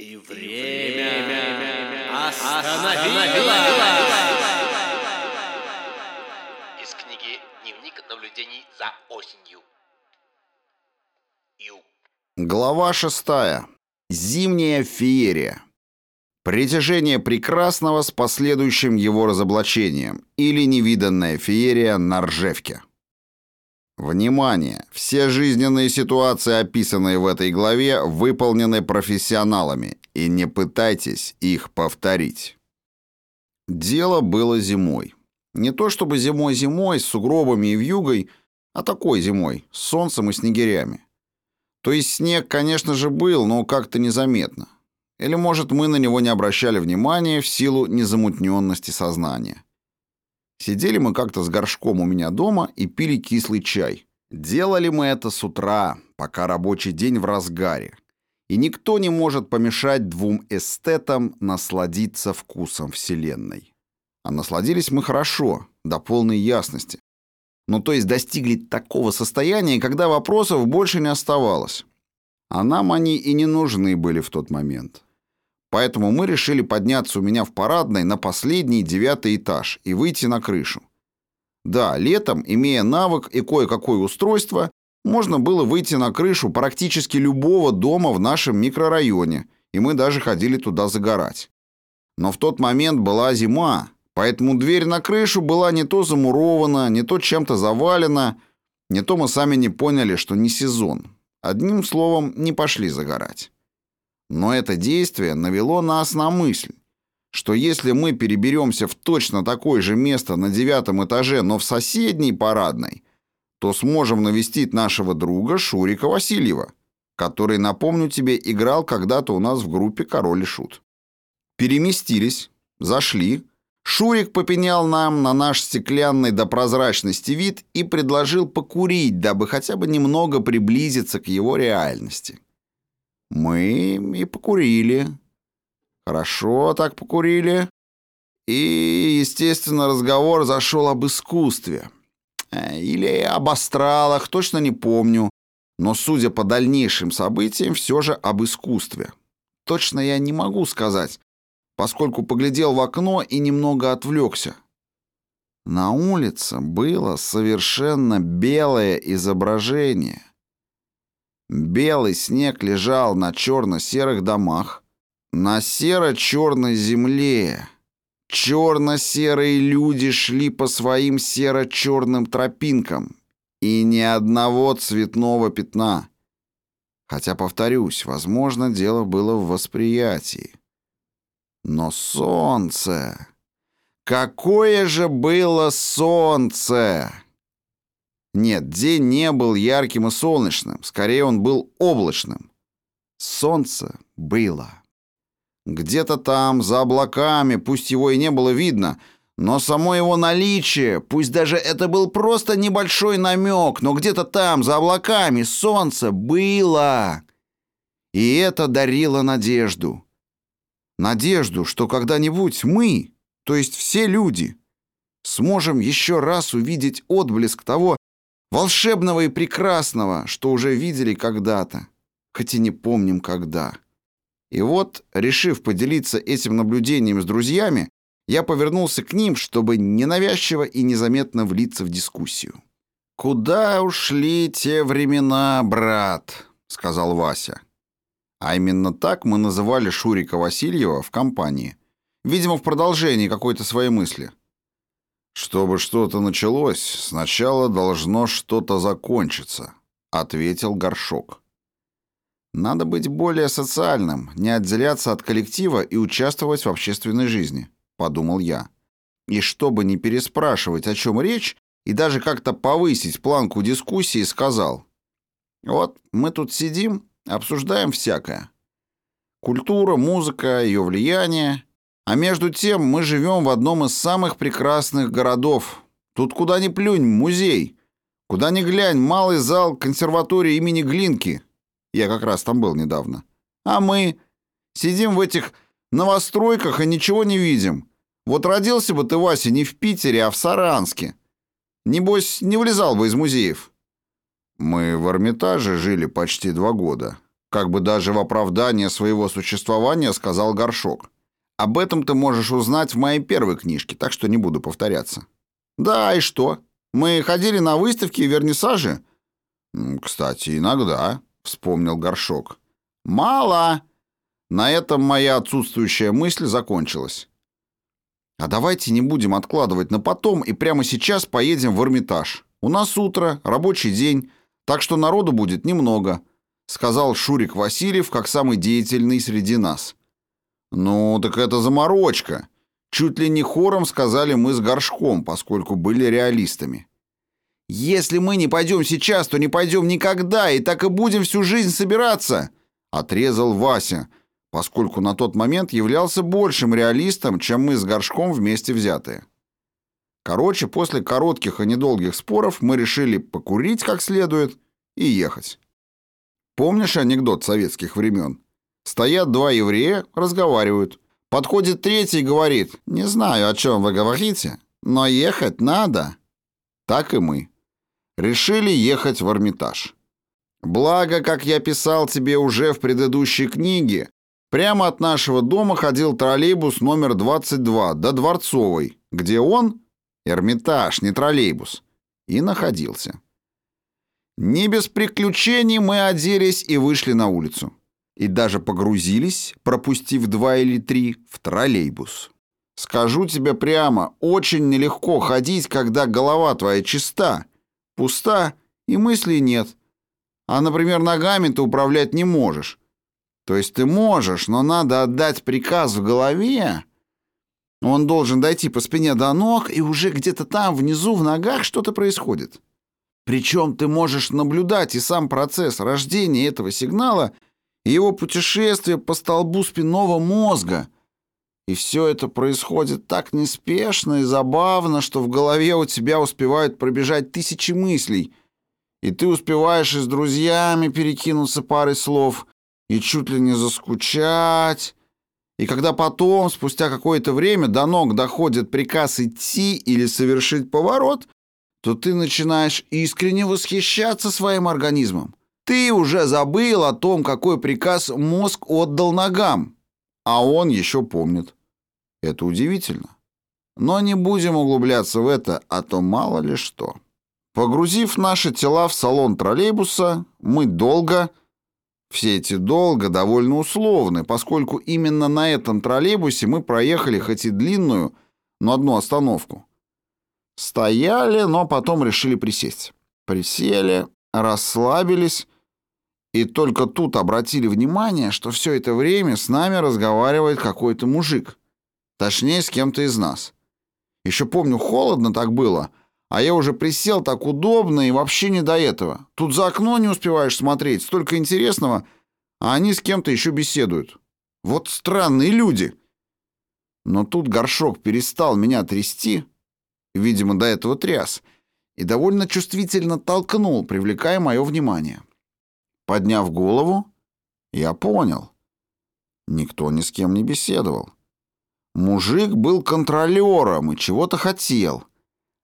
И время остановилось. Из книги «Дневник наблюдений за осенью». Ю. Глава шестая. Зимняя феерия. Притяжение прекрасного с последующим его разоблачением или невиданная феерия на Ржевке. Внимание! Все жизненные ситуации, описанные в этой главе, выполнены профессионалами, и не пытайтесь их повторить. Дело было зимой. Не то чтобы зимой-зимой, с сугробами и вьюгой, а такой зимой, с солнцем и снегирями. То есть снег, конечно же, был, но как-то незаметно. Или, может, мы на него не обращали внимания в силу незамутненности сознания. Сидели мы как-то с горшком у меня дома и пили кислый чай. Делали мы это с утра, пока рабочий день в разгаре. И никто не может помешать двум эстетам насладиться вкусом Вселенной. А насладились мы хорошо, до полной ясности. Ну, то есть достигли такого состояния, когда вопросов больше не оставалось. А нам они и не нужны были в тот момент. Поэтому мы решили подняться у меня в парадной на последний девятый этаж и выйти на крышу. Да, летом, имея навык и кое-какое устройство, можно было выйти на крышу практически любого дома в нашем микрорайоне, и мы даже ходили туда загорать. Но в тот момент была зима, поэтому дверь на крышу была не то замурована, не то чем-то завалена, не то мы сами не поняли, что не сезон. Одним словом, не пошли загорать. Но это действие навело нас на мысль, что если мы переберемся в точно такое же место на девятом этаже, но в соседней парадной, то сможем навестить нашего друга Шурика Васильева, который, напомню тебе, играл когда-то у нас в группе «Король и Шут». Переместились, зашли. Шурик попенял нам на наш стеклянный до прозрачности вид и предложил покурить, дабы хотя бы немного приблизиться к его реальности. Мы и покурили. Хорошо так покурили. И, естественно, разговор зашел об искусстве. Э, или об астралах, точно не помню. Но, судя по дальнейшим событиям, все же об искусстве. Точно я не могу сказать, поскольку поглядел в окно и немного отвлекся. На улице было совершенно белое изображение. Белый снег лежал на черно-серых домах, на серо-черной земле. Черно-серые люди шли по своим серо-черным тропинкам, и ни одного цветного пятна. Хотя, повторюсь, возможно, дело было в восприятии. Но солнце... Какое же было солнце! Нет, день не был ярким и солнечным, скорее он был облачным. Солнце было. Где-то там, за облаками, пусть его и не было видно, но само его наличие, пусть даже это был просто небольшой намек, но где-то там, за облаками, солнце было. И это дарило надежду. Надежду, что когда-нибудь мы, то есть все люди, сможем еще раз увидеть отблеск того, волшебного и прекрасного, что уже видели когда-то, хоть и не помним когда. И вот, решив поделиться этим наблюдением с друзьями, я повернулся к ним, чтобы ненавязчиво и незаметно влиться в дискуссию. «Куда ушли те времена, брат?» — сказал Вася. А именно так мы называли Шурика Васильева в компании. Видимо, в продолжении какой-то своей мысли. «Чтобы что-то началось, сначала должно что-то закончиться», — ответил Горшок. «Надо быть более социальным, не отделяться от коллектива и участвовать в общественной жизни», — подумал я. И чтобы не переспрашивать, о чем речь, и даже как-то повысить планку дискуссии, сказал. «Вот мы тут сидим, обсуждаем всякое. Культура, музыка, ее влияние, а между тем мы живем в одном из самых прекрасных городов. Тут куда ни плюнь, музей. Куда ни глянь, малый зал консерватории имени Глинки. Я как раз там был недавно. А мы сидим в этих новостройках и ничего не видим. Вот родился бы ты, Вася, не в Питере, а в Саранске. Небось, не вылезал бы из музеев. Мы в Эрмитаже жили почти два года, Как бы даже в оправдание своего существования сказал Горшок. Об этом ты можешь узнать в моей первой книжке, так что не буду повторяться. Да, и что? Мы ходили на выставки и вернисажи? Кстати, иногда, вспомнил Горшок. Мало. На этом моя отсутствующая мысль закончилась. А давайте не будем откладывать на потом и прямо сейчас поедем в Эрмитаж. У нас утро, рабочий день, так что народу будет немного, сказал Шурик Васильев, как самый деятельный среди нас. Ну, так это заморочка. Чуть ли не хором сказали мы с Горшком, поскольку были реалистами. Если мы не пойдем сейчас, то не пойдем никогда, и так и будем всю жизнь собираться, отрезал Вася, поскольку на тот момент являлся большим реалистом, чем мы с Горшком вместе взятые. Короче, после коротких и недолгих споров мы решили покурить как следует и ехать. Помнишь анекдот советских времен? Стоят два еврея, разговаривают. Подходит третий и говорит, «Не знаю, о чем вы говорите, но ехать надо». Так и мы. Решили ехать в Эрмитаж. Благо, как я писал тебе уже в предыдущей книге, прямо от нашего дома ходил троллейбус номер 22 до Дворцовой, где он, Эрмитаж, не троллейбус, и находился. Не без приключений мы оделись и вышли на улицу. И даже погрузились, пропустив два или три, в троллейбус. Скажу тебе прямо, очень нелегко ходить, когда голова твоя чиста, пуста и мыслей нет. А, например, ногами ты управлять не можешь. То есть ты можешь, но надо отдать приказ в голове. Он должен дойти по спине до ног, и уже где-то там, внизу, в ногах что-то происходит. Причем ты можешь наблюдать и сам процесс рождения этого сигнала, и его путешествие по столбу спинного мозга. И все это происходит так неспешно и забавно, что в голове у тебя успевают пробежать тысячи мыслей, и ты успеваешь и с друзьями перекинуться парой слов, и чуть ли не заскучать. И когда потом, спустя какое-то время, до ног доходит приказ идти или совершить поворот, то ты начинаешь искренне восхищаться своим организмом. Ты уже забыл о том, какой приказ мозг отдал ногам, а он еще помнит. Это удивительно. Но не будем углубляться в это, а то мало ли что. Погрузив наши тела в салон троллейбуса, мы долго, все эти долго довольно условны, поскольку именно на этом троллейбусе мы проехали хоть и длинную, но одну остановку. Стояли, но потом решили присесть. Присели, расслабились и только тут обратили внимание, что все это время с нами разговаривает какой-то мужик. Точнее, с кем-то из нас. Еще помню, холодно так было, а я уже присел так удобно и вообще не до этого. Тут за окно не успеваешь смотреть, столько интересного, а они с кем-то еще беседуют. Вот странные люди. Но тут горшок перестал меня трясти, видимо, до этого тряс, и довольно чувствительно толкнул, привлекая мое внимание. Подняв голову, я понял. Никто ни с кем не беседовал. Мужик был контролером и чего-то хотел.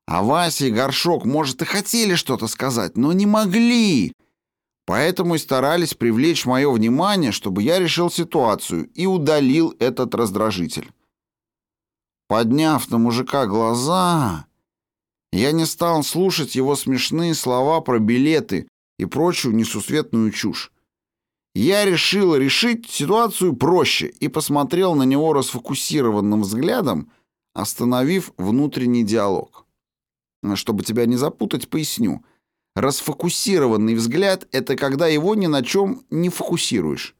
А Вася и Горшок, может, и хотели что-то сказать, но не могли. Поэтому и старались привлечь мое внимание, чтобы я решил ситуацию и удалил этот раздражитель. Подняв на мужика глаза, я не стал слушать его смешные слова про билеты и прочую несусветную чушь. Я решил решить ситуацию проще и посмотрел на него расфокусированным взглядом, остановив внутренний диалог. Чтобы тебя не запутать, поясню. Расфокусированный взгляд — это когда его ни на чем не фокусируешь.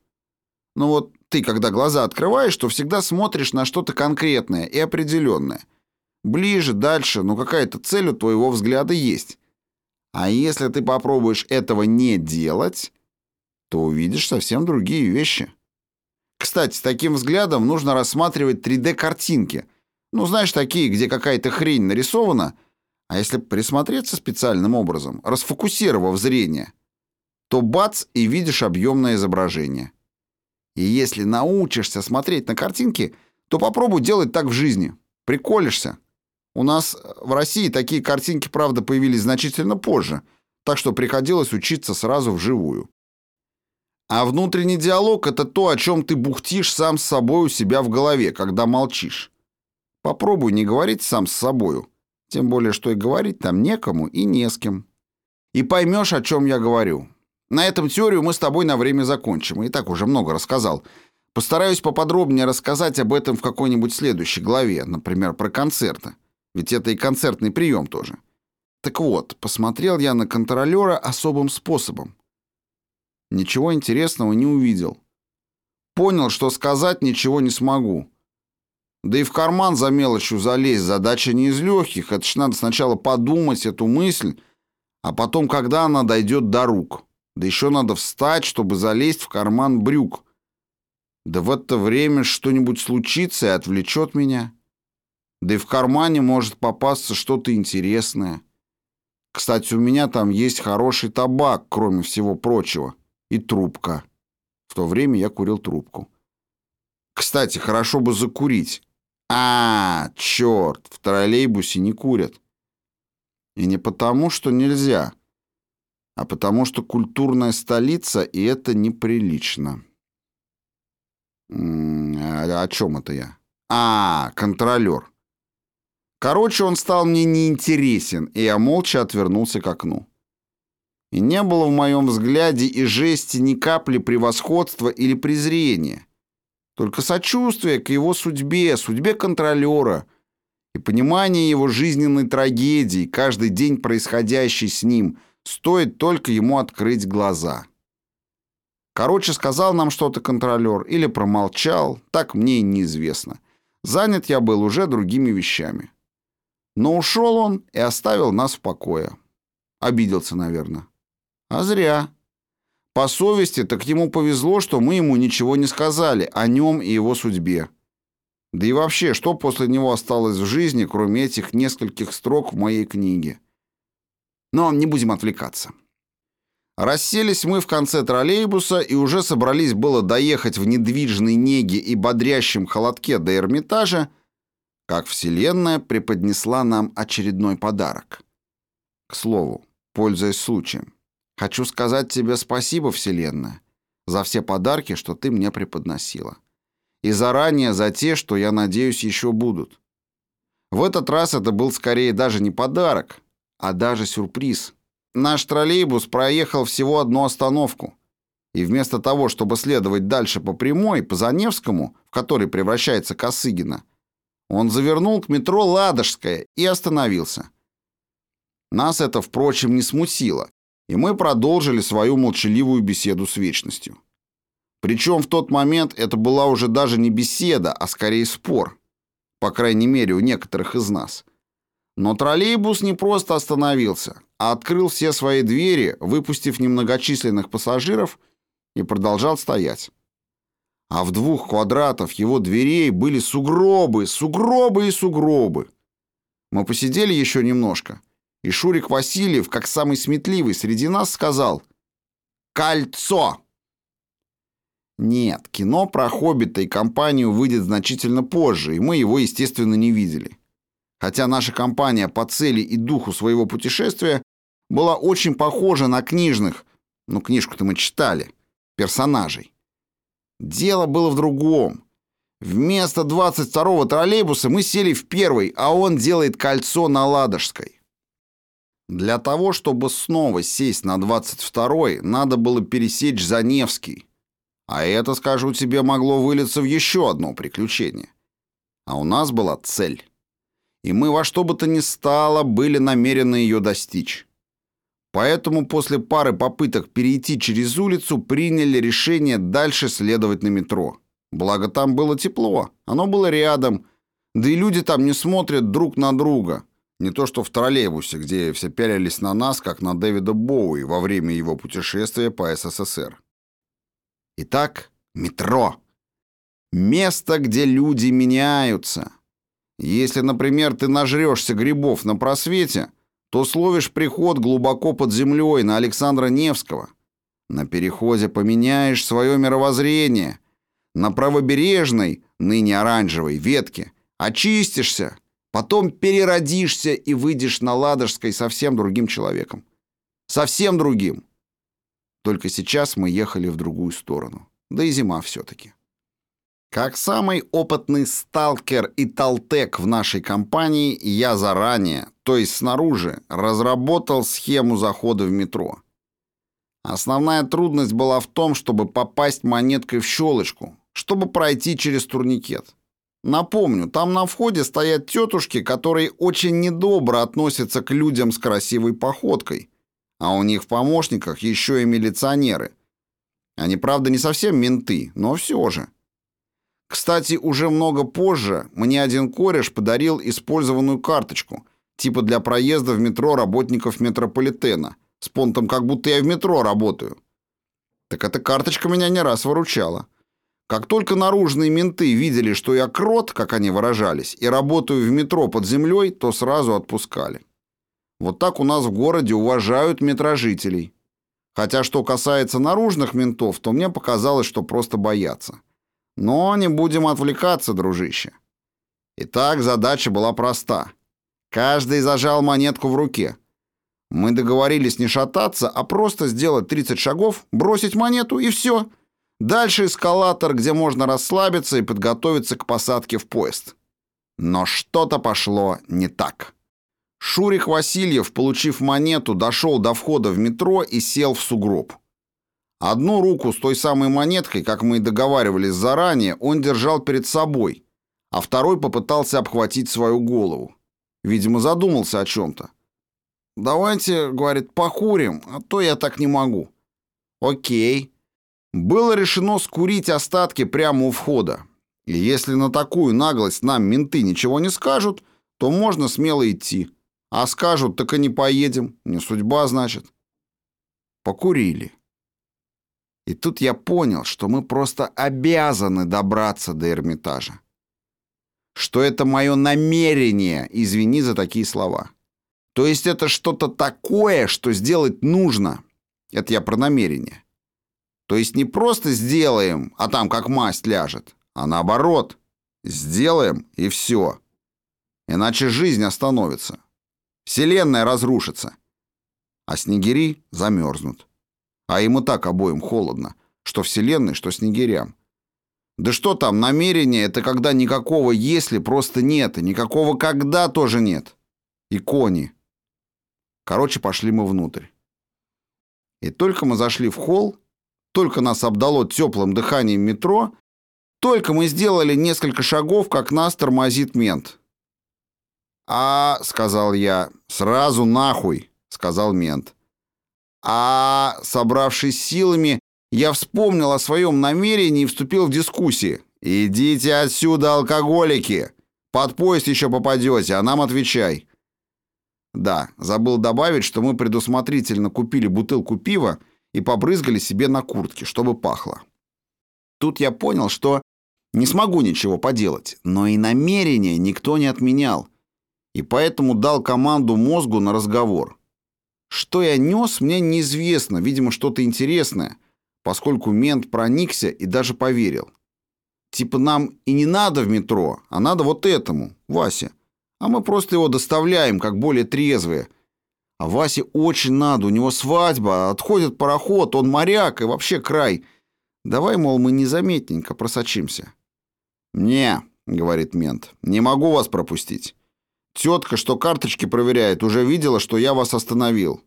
Но вот ты, когда глаза открываешь, то всегда смотришь на что-то конкретное и определенное. Ближе, дальше, но какая-то цель у твоего взгляда есть. А если ты попробуешь этого не делать, то увидишь совсем другие вещи. Кстати, с таким взглядом нужно рассматривать 3D-картинки. Ну, знаешь, такие, где какая-то хрень нарисована, а если присмотреться специальным образом, расфокусировав зрение, то бац, и видишь объемное изображение. И если научишься смотреть на картинки, то попробуй делать так в жизни. Приколишься. У нас в России такие картинки, правда, появились значительно позже, так что приходилось учиться сразу вживую. А внутренний диалог — это то, о чем ты бухтишь сам с собой у себя в голове, когда молчишь. Попробуй не говорить сам с собою, тем более, что и говорить там некому и не с кем. И поймешь, о чем я говорю. На этом теорию мы с тобой на время закончим. И так уже много рассказал. Постараюсь поподробнее рассказать об этом в какой-нибудь следующей главе, например, про концерты. Ведь это и концертный прием тоже. Так вот, посмотрел я на контролера особым способом. Ничего интересного не увидел. Понял, что сказать ничего не смогу. Да и в карман за мелочью залезть задача не из легких. Это ж надо сначала подумать эту мысль, а потом, когда она дойдет до рук. Да еще надо встать, чтобы залезть в карман брюк. Да в это время что-нибудь случится и отвлечет меня. Да и в кармане может попасться что-то интересное. Кстати, у меня там есть хороший табак, кроме всего прочего и трубка. В то время я курил трубку. Кстати, хорошо бы закурить. А, черт, в троллейбусе не курят. И не потому, что нельзя, а потому, что культурная столица, и это неприлично. А о чем это я? А, контролер. Короче, он стал мне неинтересен, и я молча отвернулся к окну. И не было в моем взгляде и жести ни капли превосходства или презрения. Только сочувствие к его судьбе, судьбе контролера и понимание его жизненной трагедии, каждый день происходящей с ним, стоит только ему открыть глаза. Короче, сказал нам что-то контролер или промолчал, так мне и неизвестно. Занят я был уже другими вещами. Но ушел он и оставил нас в покое. Обиделся, наверное. А зря. По совести, так ему повезло, что мы ему ничего не сказали о нем и его судьбе. Да и вообще, что после него осталось в жизни, кроме этих нескольких строк в моей книге? Но не будем отвлекаться. Расселись мы в конце троллейбуса и уже собрались было доехать в недвижной неге и бодрящем холодке до Эрмитажа, как Вселенная преподнесла нам очередной подарок. К слову, пользуясь случаем, Хочу сказать тебе спасибо, Вселенная, за все подарки, что ты мне преподносила. И заранее за те, что, я надеюсь, еще будут. В этот раз это был скорее даже не подарок, а даже сюрприз. Наш троллейбус проехал всего одну остановку. И вместо того, чтобы следовать дальше по прямой, по Заневскому, в который превращается Косыгина, он завернул к метро Ладожская и остановился. Нас это, впрочем, не смутило, и мы продолжили свою молчаливую беседу с вечностью. Причем в тот момент это была уже даже не беседа, а скорее спор, по крайней мере у некоторых из нас. Но троллейбус не просто остановился, а открыл все свои двери, выпустив немногочисленных пассажиров, и продолжал стоять. А в двух квадратах его дверей были сугробы, сугробы и сугробы. Мы посидели еще немножко, и Шурик Васильев, как самый сметливый среди нас, сказал «Кольцо!». Нет, кино про «Хоббита» и компанию выйдет значительно позже, и мы его, естественно, не видели. Хотя наша компания по цели и духу своего путешествия была очень похожа на книжных, ну, книжку-то мы читали, персонажей. Дело было в другом. Вместо 22-го троллейбуса мы сели в первый, а он делает кольцо на Ладожской. Для того, чтобы снова сесть на 22-й, надо было пересечь Заневский. А это, скажу тебе, могло вылиться в еще одно приключение. А у нас была цель. И мы во что бы то ни стало были намерены ее достичь. Поэтому после пары попыток перейти через улицу приняли решение дальше следовать на метро. Благо там было тепло, оно было рядом, да и люди там не смотрят друг на друга – не то что в троллейбусе, где все пялились на нас, как на Дэвида Боуи во время его путешествия по СССР. Итак, метро. Место, где люди меняются. Если, например, ты нажрешься грибов на просвете, то словишь приход глубоко под землей на Александра Невского. На переходе поменяешь свое мировоззрение. На правобережной, ныне оранжевой, ветке очистишься Потом переродишься и выйдешь на Ладожской совсем другим человеком. Совсем другим. Только сейчас мы ехали в другую сторону. Да и зима все-таки. Как самый опытный сталкер и толтек в нашей компании, я заранее, то есть снаружи, разработал схему захода в метро. Основная трудность была в том, чтобы попасть монеткой в щелочку, чтобы пройти через турникет. Напомню, там на входе стоят тетушки, которые очень недобро относятся к людям с красивой походкой, а у них в помощниках еще и милиционеры. Они, правда, не совсем менты, но все же. Кстати, уже много позже мне один кореш подарил использованную карточку, типа для проезда в метро работников метрополитена, с понтом, как будто я в метро работаю. Так эта карточка меня не раз выручала. Как только наружные менты видели, что я крот, как они выражались, и работаю в метро под землей, то сразу отпускали. Вот так у нас в городе уважают метрожителей. Хотя что касается наружных ментов, то мне показалось, что просто боятся. Но не будем отвлекаться, дружище. Итак, задача была проста. Каждый зажал монетку в руке. Мы договорились не шататься, а просто сделать 30 шагов, бросить монету и все — Дальше эскалатор, где можно расслабиться и подготовиться к посадке в поезд. Но что-то пошло не так. Шурик Васильев, получив монету, дошел до входа в метро и сел в сугроб. Одну руку с той самой монеткой, как мы и договаривались заранее, он держал перед собой, а второй попытался обхватить свою голову. Видимо, задумался о чем-то. «Давайте, — говорит, — покурим, а то я так не могу». «Окей», было решено скурить остатки прямо у входа. И если на такую наглость нам менты ничего не скажут, то можно смело идти. А скажут, так и не поедем. Не судьба, значит. Покурили. И тут я понял, что мы просто обязаны добраться до Эрмитажа. Что это мое намерение, извини за такие слова. То есть это что-то такое, что сделать нужно. Это я про намерение. То есть не просто сделаем, а там как масть ляжет, а наоборот, сделаем и все. Иначе жизнь остановится. Вселенная разрушится. А снегири замерзнут. А и так обоим холодно, что Вселенной, что снегирям. Да что там, намерение — это когда никакого «если» просто нет, и никакого «когда» тоже нет. И кони. Короче, пошли мы внутрь. И только мы зашли в холл, только нас обдало теплым дыханием метро, только мы сделали несколько шагов, как нас тормозит мент. «А», — сказал я, — «сразу нахуй», — сказал мент. «А», собравшись силами, я вспомнил о своем намерении и вступил в дискуссии. «Идите отсюда, алкоголики! Под поезд еще попадете, а нам отвечай». Да, забыл добавить, что мы предусмотрительно купили бутылку пива и побрызгали себе на куртке, чтобы пахло. Тут я понял, что не смогу ничего поделать, но и намерения никто не отменял, и поэтому дал команду мозгу на разговор. Что я нес, мне неизвестно, видимо, что-то интересное, поскольку мент проникся и даже поверил. Типа нам и не надо в метро, а надо вот этому, Вася. А мы просто его доставляем, как более трезвые, а Васе очень надо, у него свадьба, отходит пароход, он моряк и вообще край. Давай, мол, мы незаметненько просочимся. «Не», — говорит мент, — «не могу вас пропустить. Тетка, что карточки проверяет, уже видела, что я вас остановил».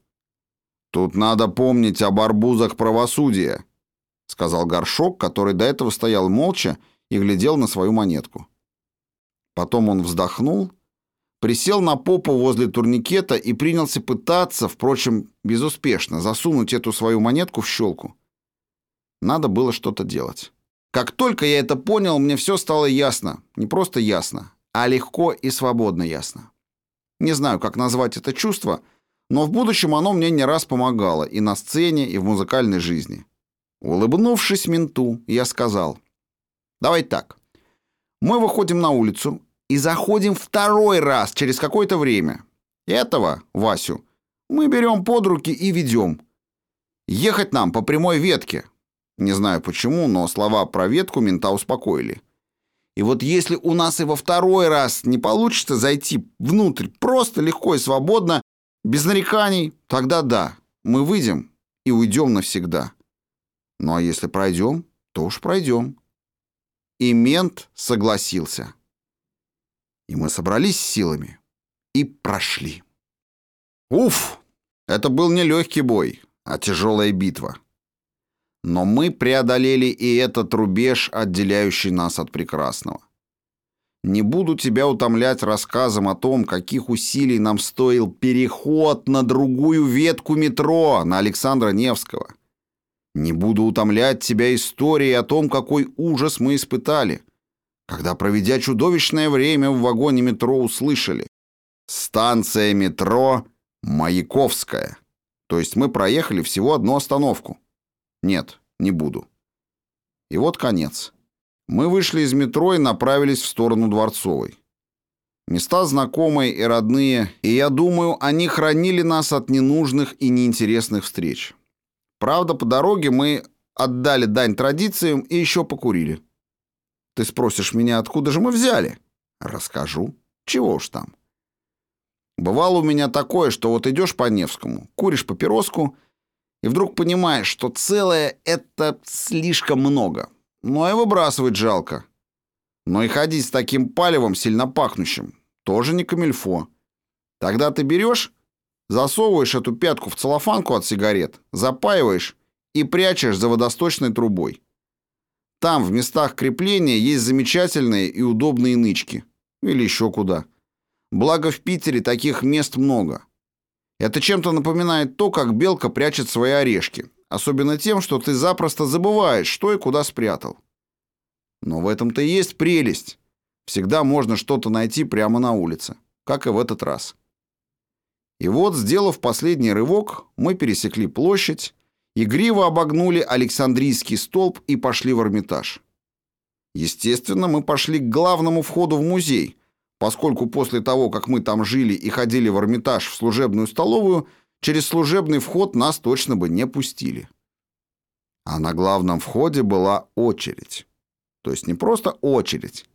«Тут надо помнить об арбузах правосудия», — сказал Горшок, который до этого стоял молча и глядел на свою монетку. Потом он вздохнул присел на попу возле турникета и принялся пытаться, впрочем, безуспешно, засунуть эту свою монетку в щелку. Надо было что-то делать. Как только я это понял, мне все стало ясно. Не просто ясно, а легко и свободно ясно. Не знаю, как назвать это чувство, но в будущем оно мне не раз помогало и на сцене, и в музыкальной жизни. Улыбнувшись менту, я сказал, «Давай так. Мы выходим на улицу, и заходим второй раз через какое-то время. Этого, Васю, мы берем под руки и ведем. Ехать нам по прямой ветке. Не знаю почему, но слова про ветку мента успокоили. И вот если у нас и во второй раз не получится зайти внутрь просто легко и свободно, без нареканий, тогда да, мы выйдем и уйдем навсегда. Ну а если пройдем, то уж пройдем. И мент согласился. И мы собрались с силами и прошли. Уф! Это был не легкий бой, а тяжелая битва. Но мы преодолели и этот рубеж, отделяющий нас от прекрасного. Не буду тебя утомлять рассказом о том, каких усилий нам стоил переход на другую ветку метро, на Александра Невского. Не буду утомлять тебя историей о том, какой ужас мы испытали, когда, проведя чудовищное время в вагоне метро, услышали «Станция метро Маяковская». То есть мы проехали всего одну остановку. Нет, не буду. И вот конец. Мы вышли из метро и направились в сторону Дворцовой. Места знакомые и родные, и я думаю, они хранили нас от ненужных и неинтересных встреч. Правда, по дороге мы отдали дань традициям и еще покурили. Ты спросишь меня, откуда же мы взяли? Расскажу. Чего уж там. Бывало у меня такое, что вот идешь по Невскому, куришь папироску, и вдруг понимаешь, что целое — это слишком много. Ну и выбрасывать жалко. Но и ходить с таким палевом, сильно пахнущим, тоже не камильфо. Тогда ты берешь, засовываешь эту пятку в целлофанку от сигарет, запаиваешь и прячешь за водосточной трубой. Там, в местах крепления, есть замечательные и удобные нычки. Или еще куда. Благо в Питере таких мест много. Это чем-то напоминает то, как белка прячет свои орешки. Особенно тем, что ты запросто забываешь, что и куда спрятал. Но в этом-то и есть прелесть. Всегда можно что-то найти прямо на улице, как и в этот раз. И вот, сделав последний рывок, мы пересекли площадь, игриво обогнули Александрийский столб и пошли в Эрмитаж. Естественно, мы пошли к главному входу в музей, поскольку после того, как мы там жили и ходили в Эрмитаж в служебную столовую, через служебный вход нас точно бы не пустили. А на главном входе была очередь. То есть не просто очередь,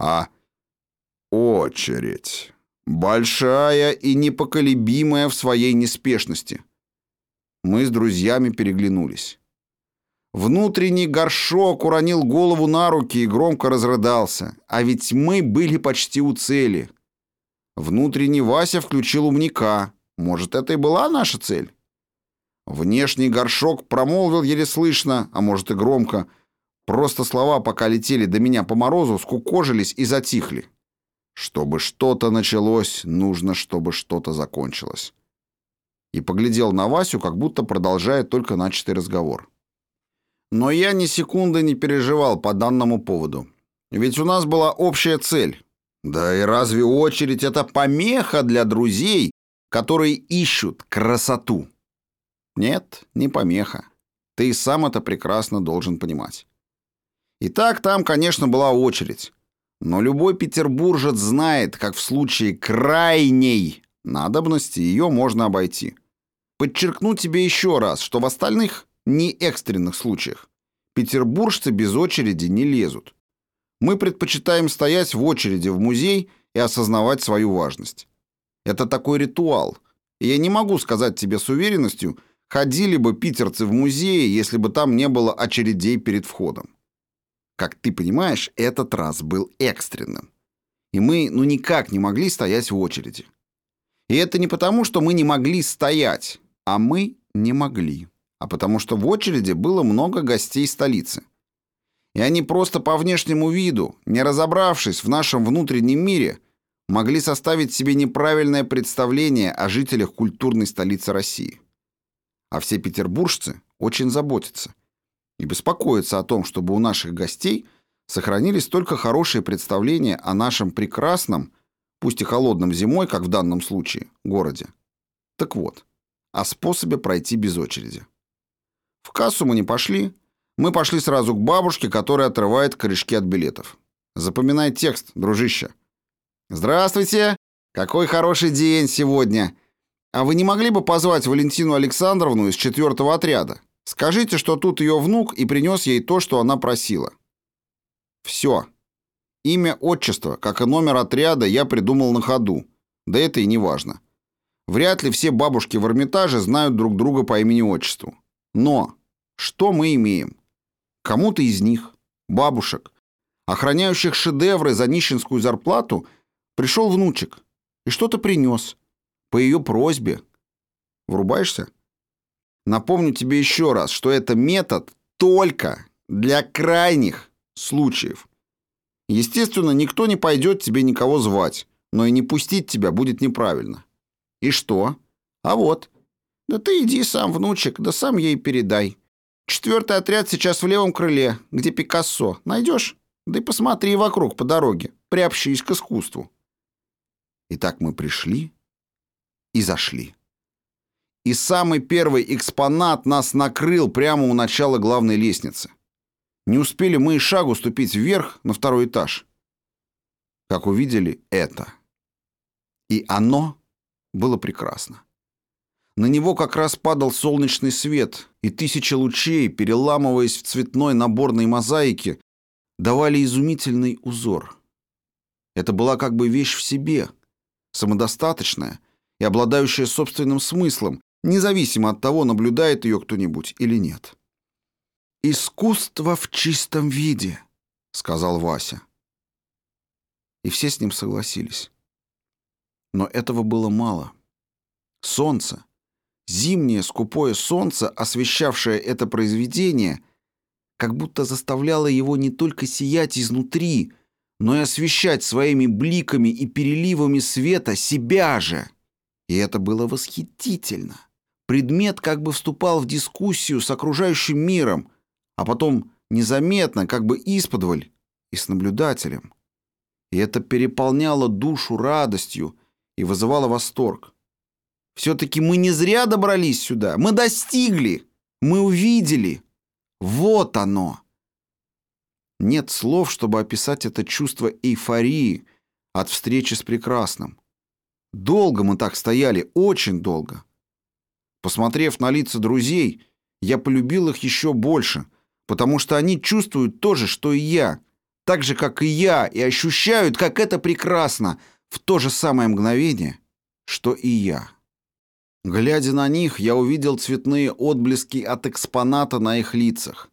а очередь. Большая и непоколебимая в своей неспешности. Мы с друзьями переглянулись. Внутренний горшок уронил голову на руки и громко разрыдался. А ведь мы были почти у цели. Внутренний Вася включил умника. Может, это и была наша цель? Внешний горшок промолвил еле слышно, а может и громко. Просто слова, пока летели до меня по морозу, скукожились и затихли. Чтобы что-то началось, нужно, чтобы что-то закончилось. И поглядел на Васю, как будто продолжает только начатый разговор. Но я ни секунды не переживал по данному поводу. Ведь у нас была общая цель. Да и разве очередь — это помеха для друзей, которые ищут красоту. Нет, не помеха. Ты и сам это прекрасно должен понимать. Итак, там, конечно, была очередь. Но любой петербуржец знает, как в случае крайней надобности ее можно обойти. Подчеркну тебе еще раз, что в остальных, не экстренных случаях, петербуржцы без очереди не лезут. Мы предпочитаем стоять в очереди в музей и осознавать свою важность. Это такой ритуал. И я не могу сказать тебе с уверенностью, ходили бы питерцы в музее, если бы там не было очередей перед входом. Как ты понимаешь, этот раз был экстренным. И мы ну никак не могли стоять в очереди. И это не потому, что мы не могли стоять, а мы не могли, а потому что в очереди было много гостей столицы. И они просто по внешнему виду, не разобравшись в нашем внутреннем мире, могли составить себе неправильное представление о жителях культурной столицы России. А все петербуржцы очень заботятся и беспокоятся о том, чтобы у наших гостей сохранились только хорошие представления о нашем прекрасном, пусть и холодном зимой, как в данном случае, городе. Так вот, о способе пройти без очереди. В кассу мы не пошли, мы пошли сразу к бабушке, которая отрывает корешки от билетов. Запоминай текст, дружище. «Здравствуйте! Какой хороший день сегодня! А вы не могли бы позвать Валентину Александровну из четвертого отряда? Скажите, что тут ее внук и принес ей то, что она просила». Все. Имя, отчество, как и номер отряда я придумал на ходу. Да это и не важно. Вряд ли все бабушки в Эрмитаже знают друг друга по имени-отчеству. Но что мы имеем? Кому-то из них, бабушек, охраняющих шедевры за нищенскую зарплату, пришел внучек и что-то принес. По ее просьбе. Врубаешься? Напомню тебе еще раз, что это метод только для крайних случаев. Естественно, никто не пойдет тебе никого звать, но и не пустить тебя будет неправильно. И что? А вот. Да ты иди сам, внучек, да сам ей передай. Четвертый отряд сейчас в левом крыле, где Пикассо. Найдешь? Да и посмотри вокруг по дороге. Приобщись к искусству. Итак, мы пришли и зашли. И самый первый экспонат нас накрыл прямо у начала главной лестницы. Не успели мы и шагу ступить вверх на второй этаж. Как увидели это. И оно было прекрасно. На него как раз падал солнечный свет, и тысячи лучей, переламываясь в цветной наборной мозаике, давали изумительный узор. Это была как бы вещь в себе, самодостаточная и обладающая собственным смыслом, независимо от того, наблюдает ее кто-нибудь или нет. «Искусство в чистом виде», — сказал Вася. И все с ним согласились. Но этого было мало. Солнце, зимнее скупое солнце, освещавшее это произведение, как будто заставляло его не только сиять изнутри, но и освещать своими бликами и переливами света себя же. И это было восхитительно. Предмет как бы вступал в дискуссию с окружающим миром, а потом незаметно, как бы исподволь, и с наблюдателем. И это переполняло душу радостью и вызывало восторг. Все-таки мы не зря добрались сюда, мы достигли, мы увидели. Вот оно. Нет слов, чтобы описать это чувство эйфории от встречи с прекрасным. Долго мы так стояли, очень долго. Посмотрев на лица друзей, я полюбил их еще больше, потому что они чувствуют то же, что и я, так же, как и я, и ощущают, как это прекрасно, в то же самое мгновение, что и я. Глядя на них, я увидел цветные отблески от экспоната на их лицах.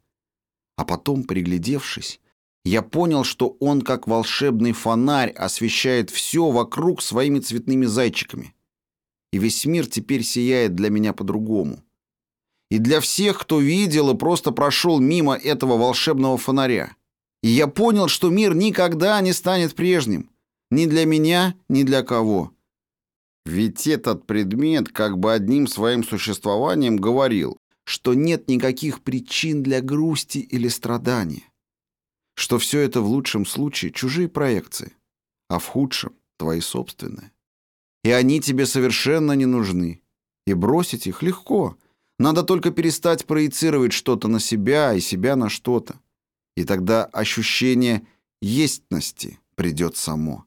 А потом, приглядевшись, я понял, что он, как волшебный фонарь, освещает все вокруг своими цветными зайчиками и весь мир теперь сияет для меня по-другому. И для всех, кто видел и просто прошел мимо этого волшебного фонаря. И я понял, что мир никогда не станет прежним. Ни для меня, ни для кого. Ведь этот предмет как бы одним своим существованием говорил, что нет никаких причин для грусти или страдания. Что все это в лучшем случае чужие проекции, а в худшем — твои собственные и они тебе совершенно не нужны. И бросить их легко. Надо только перестать проецировать что-то на себя и себя на что-то. И тогда ощущение естности придет само.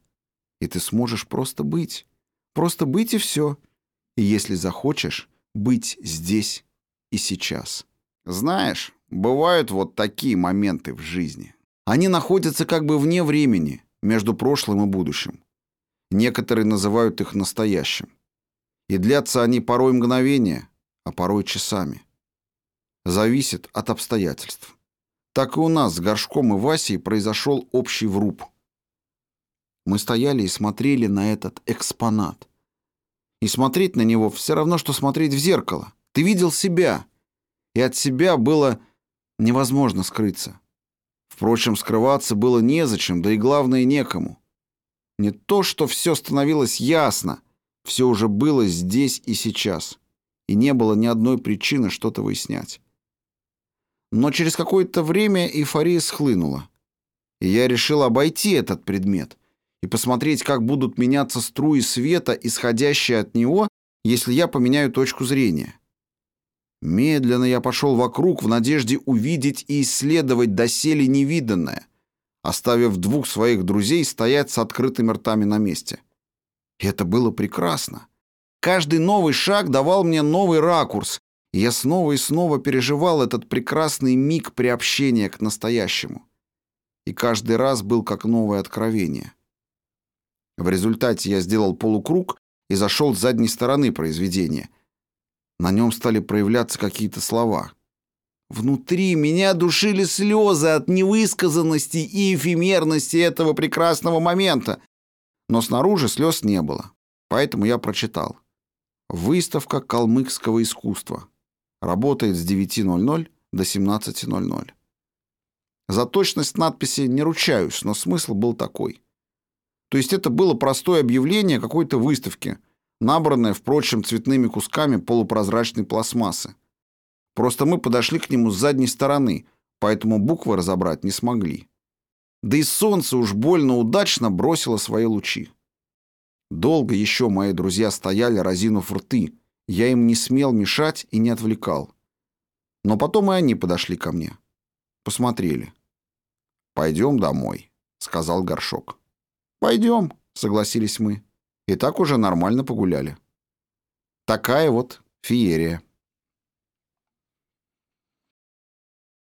И ты сможешь просто быть. Просто быть и все. И если захочешь, быть здесь и сейчас. Знаешь, бывают вот такие моменты в жизни. Они находятся как бы вне времени, между прошлым и будущим. Некоторые называют их настоящим. И длятся они порой мгновения, а порой часами. Зависит от обстоятельств. Так и у нас с Горшком и Васей произошел общий вруб. Мы стояли и смотрели на этот экспонат. И смотреть на него все равно, что смотреть в зеркало. Ты видел себя. И от себя было невозможно скрыться. Впрочем, скрываться было незачем, да и главное некому. Не то, что все становилось ясно, все уже было здесь и сейчас, и не было ни одной причины что-то выяснять. Но через какое-то время эйфория схлынула, и я решил обойти этот предмет и посмотреть, как будут меняться струи света, исходящие от него, если я поменяю точку зрения. Медленно я пошел вокруг в надежде увидеть и исследовать доселе невиданное — оставив двух своих друзей стоять с открытыми ртами на месте. И это было прекрасно. Каждый новый шаг давал мне новый ракурс, и я снова и снова переживал этот прекрасный миг приобщения к настоящему. И каждый раз был как новое откровение. В результате я сделал полукруг и зашел с задней стороны произведения. На нем стали проявляться какие-то слова. Внутри меня душили слезы от невысказанности и эфемерности этого прекрасного момента. Но снаружи слез не было. Поэтому я прочитал. Выставка калмыкского искусства. Работает с 9.00 до 17.00. За точность надписи не ручаюсь, но смысл был такой. То есть это было простое объявление какой-то выставки, набранное, впрочем, цветными кусками полупрозрачной пластмассы. Просто мы подошли к нему с задней стороны, поэтому буквы разобрать не смогли. Да и солнце уж больно удачно бросило свои лучи. Долго еще мои друзья стояли, разинув рты. Я им не смел мешать и не отвлекал. Но потом и они подошли ко мне. Посмотрели. «Пойдем домой», — сказал Горшок. «Пойдем», — согласились мы. И так уже нормально погуляли. Такая вот феерия.